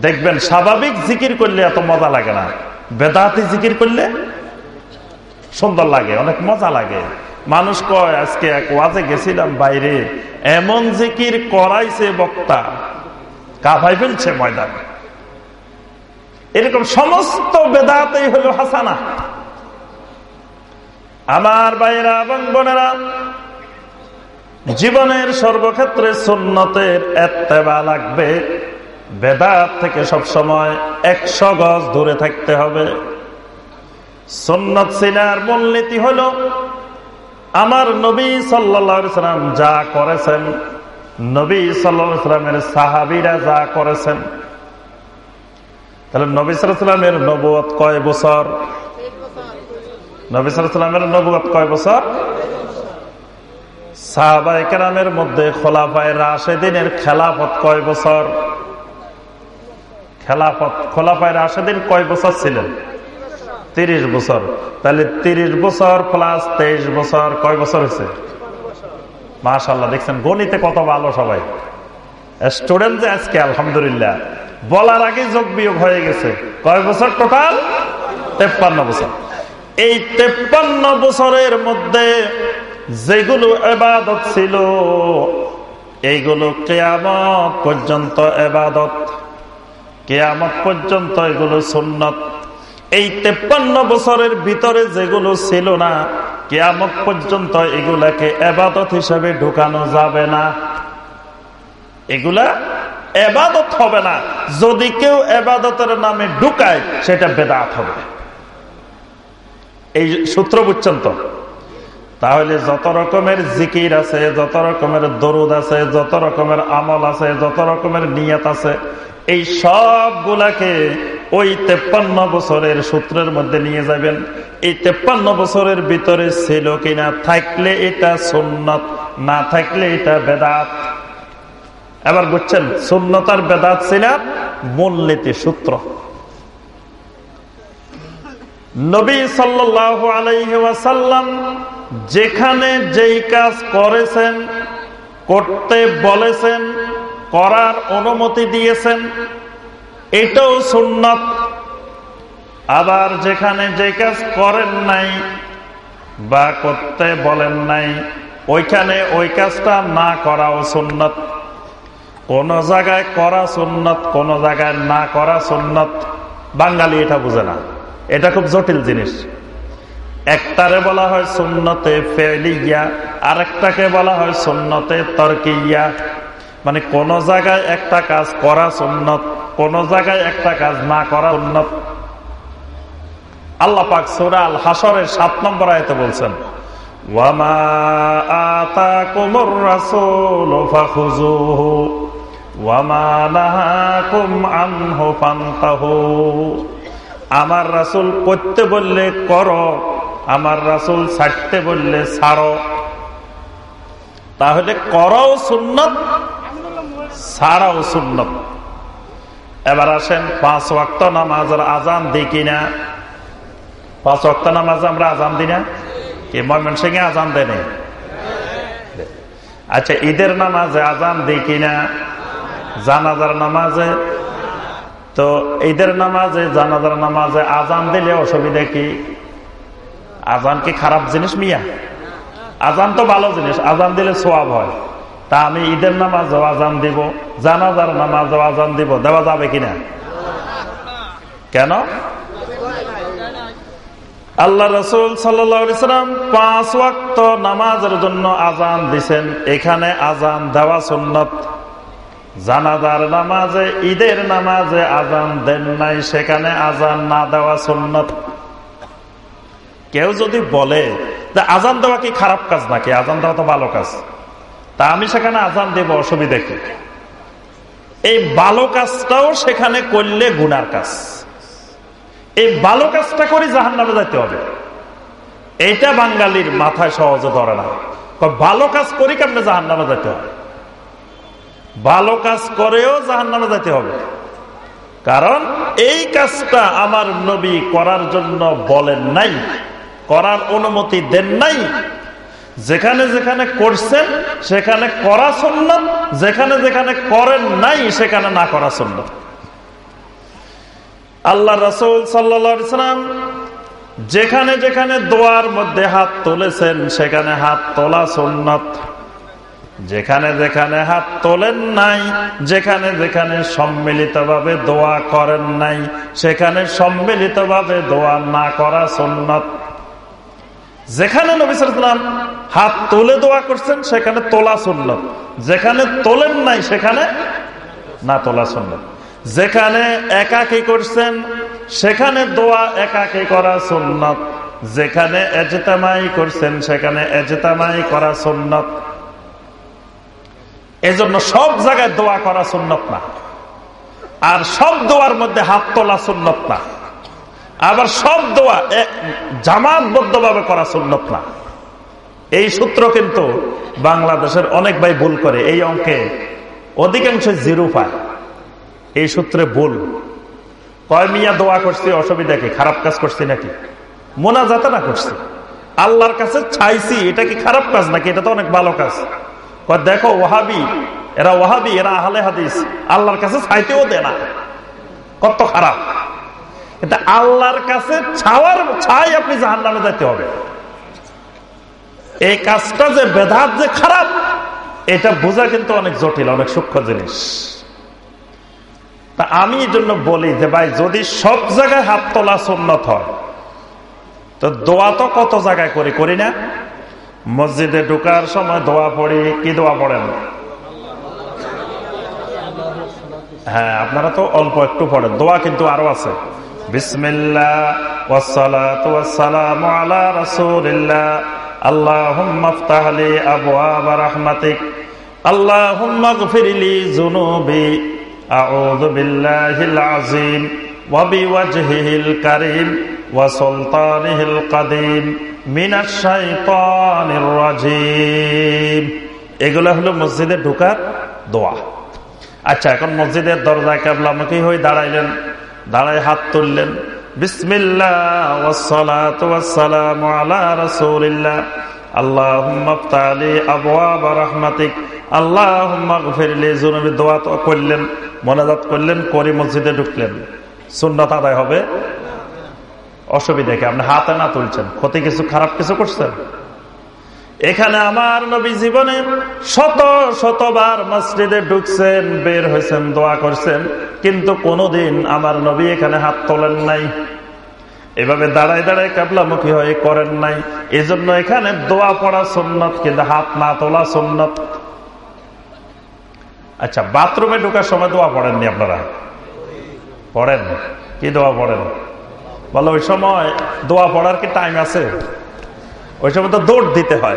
দেখবেন স্বাভাবিক জিকির করলে এত মজা লাগে না। বেদাতি জিকির করলে সুন্দর লাগে, অনেক মজা লাগে। মানুষ কয়, আজকে এক ওয়াজে গেছিলাম বাইরে, এমন জিকির করাইছে বক্তা কাভাই ফেলছে ময়দান। এরকম সমস্ত বেদাতেই হলো হাসানা। আমার বাইরা এবং বোনেরা, জীবনের সর্বক্ষেত্রে সুন্নতের এত্তেবা লাগবে। বেদাত থেকে সবসময় একশো গজ দূরে থাকতে হবে। সুন্নত সিনার মূলনীতি হল, আমার নবী সাল্লাম যা করেছেন, নবী সাল্লামের সাহাবিরা যা করেছেন। তাহলে নবী সালামের নবুয় কয় বছর? নবী সালামের নবুয় কয় বছর? সাহাবাই কেরামের মধ্যে খোলাফায় রাশেদিনের খেলাফত কয় বছর? খেলাফত খোলাফায় রাশেদিন কয় বছর ছিলেন? তিরিশ বছর। তাহলে তিরিশ বছর প্লাস তেইশ বছর কয় বছর হয়েছে? মাশাল্লাহ দেখছেন গণিতে কত ভালো সবাই। স্টুডেন্ট যে আজকে, আলহামদুলিল্লাহ। বলার আগে যোগ বিয়োগ হয়ে গেছে। কয় বছর টোটাল তেপ্পান্ন বছর। এই তেপ্পান্ন বছরের মধ্যে যেগুলো এবাদত ছিল, এইগুলো কেয়ামত পর্যন্ত এবাদত। কেয়ামত পর্যন্ত এগুলো সুন্নত। এই তেপ্পান্ন বছরের ভিতরে যেগুলো ছিল না, কেয়ামত পর্যন্ত এগুলাকে এবাদত হিসাবে ঢুকানো যাবে না। এগুলা এবাদত হবে না। যদি কেউ এবাদতের নামে ঢুকায়, সেটা বেদাত হবে। এই সূত্র বুঝছেন তো? তাহলে যত রকমের জিকির আছে, যত রকমের দরুদ আছে, যত রকমের আমল আছে, যত রকমের নিয়ত আছে এই সবগুলাকে ওই তেপ্পান্ন বছরের সূত্রের মধ্যে নিয়ে যাবেন। এই তেপ্পান্ন বছরের ভিতরে ছিল কিনা, থাকলে এটা সুন্নত, না থাকলে এটা বেদাত। এবার বুঝছেন সুন্নতার বেদাত ছিল মূলনীতি সূত্র। নবী সাল্লাহ আলাইসাল্লাম যেখানে যেই কাজ করেছেন, করতে বলেছেন করার অনুমতি দিয়েছেন। এটাও সুন্নত। আবার যেখানে যে কাজ করেন নাই বা করতে বলেন নাই, ওইখানে ওই কাজটা না করাও সুন্নত। কোন জায়গায় করা সুন্নত, কোন জায়গায় না করা সুন্নত। বাঙালি এটা বুঝে না। এটা খুব জটিল জিনিস। একটারে বলা হয় সুন্নতে ফেলিয়া আর একটাকে বলা হয় সুন্নতে তর্কিয়া। মানে কোন জায়গায় একটা কাজ করা সুন্নত, কোন জায়গায় একটা কাজ না করা উন্নত আল্লাহ পাক সুরা আল হাসরের সাত নম্বর আয়তে বলছেন, ওয়ামা রাসূল আমার রাসুল করতে বললে কর, আমার রাসুল ছাড়তে বললে ছাড়ো। তাহলে করও সুন্নত ছাড়াও সুন্নত। এবার আসেন, পাঁচ ওয়াক্ত নামাজের আজান দিই কিনা পাঁচ ওয়াক্ত নামাজ আমরা আজান দিই না? কি ময়মনসিংহে আজান দেয় আচ্ছা ঈদের নামাজে আজান দিই কিনা জানাজার নামাজে। তো ঈদের নামাজে, জানাজার নামাজে আজান দিলে অসুবিধা কি? আজান কি খারাপ জিনিস মিয়া? আজান তো ভালো জিনিস, আজান দিলে সোয়াব হয়। তা আমি ঈদের নামাজ আজান দিব, জানাজার নামাজ আজান দিব, দেওয়া যাবে কিনা? কেন? আল্লাহ রসুল সাল্লাম পাঁচ ওয়াক্ত নামাজের জন্য আজান দিছেন। এখানে আজান দেওয়া সুন্নত। জানাজার নামাজে, ঈদের নামাজে আজান দেন নাই, সেখানে আজান না দেওয়া সুন্নত। কেউ যদি বলে আজান দেওয়া কি খারাপ কাজ নাকি? আজান দেওয়া তো ভালো কাজ। তা আমি সেখানে আজান দেব, অসুবিধা কি? এই ভালো কাজটাও সেখানে করলে গুনার কাজ। এই ভালো কাজটা করে জাহান নামে যাইতে হবে। এইটা বাঙালির মাথায় সহজে ধরে না। ভালো কাজ করি কেমনে জাহান নামে যাইতে হবে? ভালো কাজ করেও জাহান নামে যাইতে হবে। কারণ এই কাজটা আমার নবী করার জন্য বলেন নাই, করার অনুমতি দেন নাই যেখানে যেখানে করছেন, সেখানে করা সুন্নত, যেখানে যেখানে করেন নাই, সেখানে না করা সুন্নত। আল্লাহ রসুল সাল্লাম যেখানে যেখানে দোয়ার মধ্যে হাত তুলেছেন, সেখানে হাত তোলা সুন্নত। যেখানে যেখানে হাত তোলেন নাই, যেখানে যেখানে সম্মিলিতভাবে দোয়া করেন নাই, সেখানে সম্মিলিতভাবে দোয়া না করা সুন্নত। যেখানে নবিসাম হাত তুলে দোয়া করছেন, সেখানে তোলা সুন্নত। যেখানে তোলেন নাই, সেখানে না তোলা সুন্নত। যেখানে একাকি করছেন, সেখানে দোয়া একাকি করা সুন্নত। যেখানে এজেতামাই করছেন, সেখানে এজেতামাই করা সুন্নত। এজন্য সব জায়গায় দোয়া করা সুন্নত না। আর সব দোয়ার মধ্যে হাত তোলা সুন্নত না। আবার সব দোয়া জামাতবদ্ধভাবে করা সুন্নত না। এই সূত্র কিন্তু বাংলাদেশের অনেক ভাই ভুল করে, এই অঙ্কে অধিকাংশ জিরো পায়। এই সূত্রে ভুল। কয় মিয়া দোয়া করছি, অসুবিধা কি? খারাপ কাজ করছি নাকি? মোনা যাতে না করছি। আল্লাহর কাছে চাইছি, এটা কি খারাপ কাজ নাকি? এটা তো অনেক ভালো কাজ। দেখো ওহাবি এরা ওহাবি এরা আহলে হাদিস। আল্লাহর কাছে চাইতেও দে না। কত খারাপ। এটা আল্লাহর কাছে ছাওয়ার ছাই আপনি জাহান নামে যাইতে হবে। এই কাজটা যে বেধাত যে খারাপ, এটা বোঝা কিন্তু অনেক জটিল, অনেক সূক্ষ্ম জিনিস। তা আমি এই জন্য বলি যে ভাই, যদি সব জায়গায় হাত তোলা সুন্নত হয়, তো দোয়া তো কত জায়গায় করি করি না? মসজিদে ঢুকার সময় দোয়া পড়ি, কি দোয়া পড়েন? হ্যাঁ আপনারা তো অল্প একটু পড়েন, দোয়া কিন্তু আরও আছে। এগুলো হলো মসজিদে ঢোকার দোয়া। আচ্ছা এখন মসজিদের দরজায় কেবলামুখী হয়ে দাঁড়াইলেন। দাঁড়ায় হাত তুললেন। করলেন করলেন, করি মসজিদে ঢুকলেন। হবে। অসুবিধা কি? আপনি হাতে না তুলছেন? ক্ষতি কিছু, খারাপ কিছু করছেন? এখানে আমার নবী জীবনে শত, শতবার মসজিদে ঢুকছেন, বের হয়েছেন, দোয়া করছেন, কিন্তু কোনোদিন আমার নবী এখানে হাত তোলেন নাই। এভাবে দাঁড়ায় দাঁড়ায় কাবলামুখী হয়ে করেন নাই। এজন্য এখানে দোয়া পড়া সুন্নত, কিন্তু হাত না তোলা সুন্নত। আচ্ছা বাথরুমে ঢোকার সময় দোয়া পড়েননি আপনারা? পড়েন। কি দোয়া পড়েন? বলো, ওই সময় দোয়া পড়ার কি টাইম আছে? ওই সময় তো দৌড় দিতে হয়।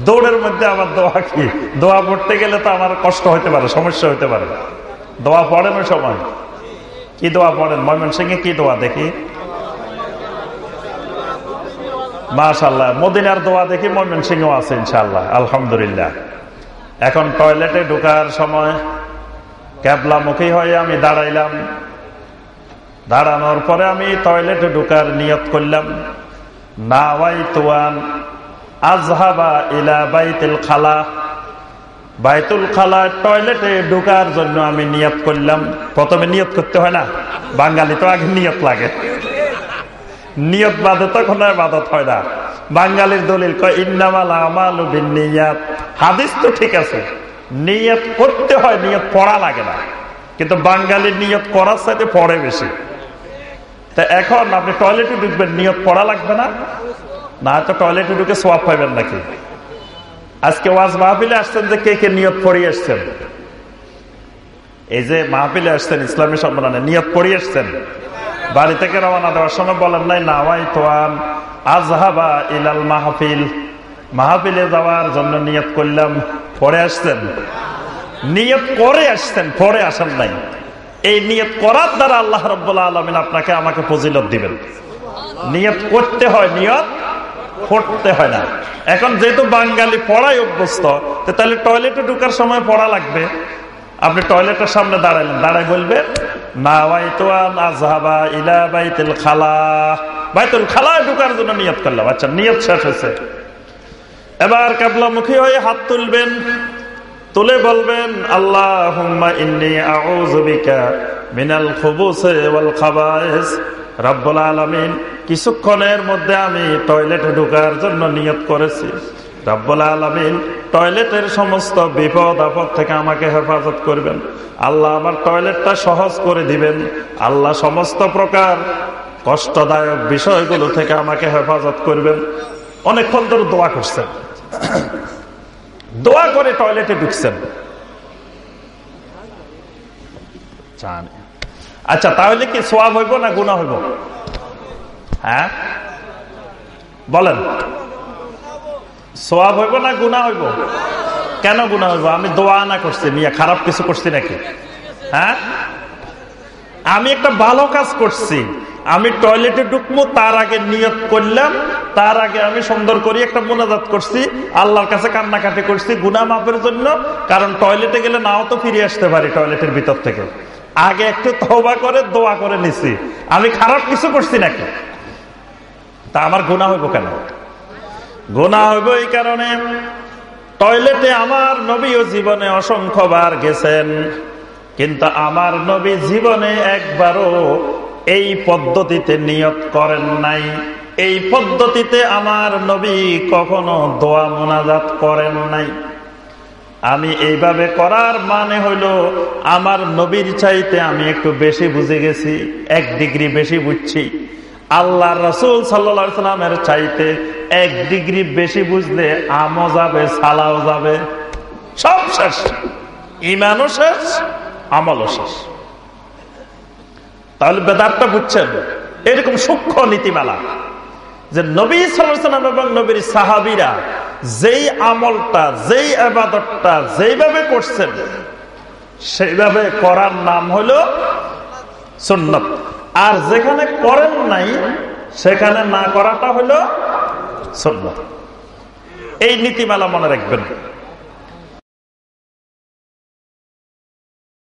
দৌড়ের মধ্যে আমার দোয়া কি? দোয়া পড়তে গেলে তো আমার কষ্ট হইতে পারে, সমস্যা হইতে পারে। দোয়া পড়েন ওই সময়। কি দোয়া পড়েন? ময়মন সিংহে কি দোয়া দেখি? মাশাল্লাহ মদিনার দোয়া দেখি ময়মন সিংহ আছে ইনশাল্লাহ আলহামদুলিল্লাহ। এখন টয়লেটে ঢুকার সময় ক্যাবলা মুখী হয়ে আমি দাঁড়াইলাম। দাঁড়ানোর পরে আমি টয়লেটে ঢুকার নিয়ত করলাম। নাওয়াইতুয়ান আজহাবা ইলা বাইতুল খালা। বাইতুল খালা টয়লেটে ঢুকার জন্য আমি নিয়ত করলাম। প্রথমে নিয়ত করতে হয় না, বাঙালি তো আগে নিয়ত লাগে। নিয়ত বাদে তখন আর বাদত হয় না। বাঙালির দলিল ইন্নামাল আমাল নিয়াত হাদিস তো ঠিক আছে, নিয়ত করতে হয়, নিয়ত পড়া লাগে না। কিন্তু বাঙালির নিয়ত করার সাথে পড়ে বেশি। তা এখন আপনি টয়লেটে ঢুকবেন, নিয়ত পড়া লাগবে না। না তো টয়লেটে ঢুকে সোয়াব পাইবেন নাকি? আজকে ওয়াজ মাহফিলে আসছেন যে কে কে নিয়ত পড়িয়ে আসছেন? এই যে মাহফিলে আসছেন ইসলামী সম্মেলনে, নিয়ত পড়িয়ে আসছেন। বাড়ি থেকে রওনা দেওয়ার সময় বলেন, নাই না নাওয়াই তোয়ান আজহাবা ইলাল মাহফিল। মাহফিলে যাওয়ার জন্য নিয়ত করলাম পরে আসছেন। নিয়ত করে আসছেন পরে আসেন নাই। এই নিয়ত করার দ্বারা আল্লাহ রব্বুল্লাহ আলমিন আপনাকে আমাকে ফজিলত দিবেন। নিয়ত করতে হয় নিয়ত পড়তে হয় না। এখন যেহেতু বাঙালি পড়াই অভ্যস্ত তাহলে টয়লেটে ঢুকার সময় পড়া লাগবে। আপনি টয়লেটের সামনে দাঁড়াইলেন দাঁড়াই বলবেন বাইতুল খালা। ঢুকার জন্য নিয়ত করলাম। আচ্ছা নিয়ত শেষ হয়েছে। এবার মুখী হয়ে হাত তুলবেন। তুলে বলবেন আল্লাহ মিনাল রব্বুল আলমিন, কিছুক্ষণের মধ্যে আমি টয়লেটে ঢুকার জন্য নিয়ত করেছি। রব্বুল আলমিন, টয়লেটের সমস্ত বিপদ আপদ থেকে আমাকে হেফাজত করবেন। আল্লাহ আমার টয়লেটটা সহজ করে দিবেন। আল্লাহ সমস্ত প্রকার কষ্টদায়ক বিষয়গুলো থেকে আমাকে হেফাজত করবেন। অনেকক্ষণ ধরে দোয়া করছেন। দোয়া করে টয়লেটে ঢুকছেন। আচ্ছা তাহলে কি সোয়াব হইব না গুণা হইব? হ্যাঁ? বলেন। সোয়াব হইব না গুণা হইব? কেন গুণা হইব? আমি দোয়া না করছি নিয়ে খারাপ কিছু করছি নাকি? হ্যাঁ? আমি একটা ভালো কাজ করছি। আমি টয়লেটে ঢুকবো, তার আগে নিয়ত করলাম, তার আগে আমি সুন্দর করে একটা মোনাজাত করছি, আল্লাহর কাছে কান্নাকাটি করছি গুনা মাপের জন্য, কারণ টয়লেটে গেলে নাও তো ফিরে আসতে পারি টয়লেটের ভিতর থেকে। আগে একটু তবা করে, দোয়া করে নিছি। আমি খারাপ কিছু করছি নাকি? তা আমার গুণা হইব কেন? গুণা হইব এই কারণে, টয়লেটে আমার নবী ও জীবনে অসংখ্যবার গেছেন, কিন্তু আমার নবী জীবনে একবারও এই পদ্ধতিতে নিয়ত করেন নাই। এই পদ্ধতিতে আমার নবী কখনো দোয়া মোনাজাত করেন নাই। আমি এইভাবে করার মানে হইল, আমার নবীর চাইতে আমি একটু বেশি বুঝে গেছি, এক ডিগ্রি বেশি বুঝছি। আল্লাহ রসুল সাল্লামের চাইতে এক ডিগ্রি বেশি বুঝলে আমও যাবে, সালাও যাবে। সব শেষ। ইমানও শেষ, আমলও শেষ। তাহলে বেদারটা বুঝছেন? এরকম সূক্ষ্ম নীতিমালা যে নবী সালাম এবং নবীর সাহাবিরা যেই আমলটা, যেই আবাদতটা যেইভাবে করছেন, সেইভাবে করার নাম হলো সুন্নত। আর যেখানে করেন নাই, সেখানে না করাটা হলো সুন্নত। এই নীতিমালা মনে রাখবেন।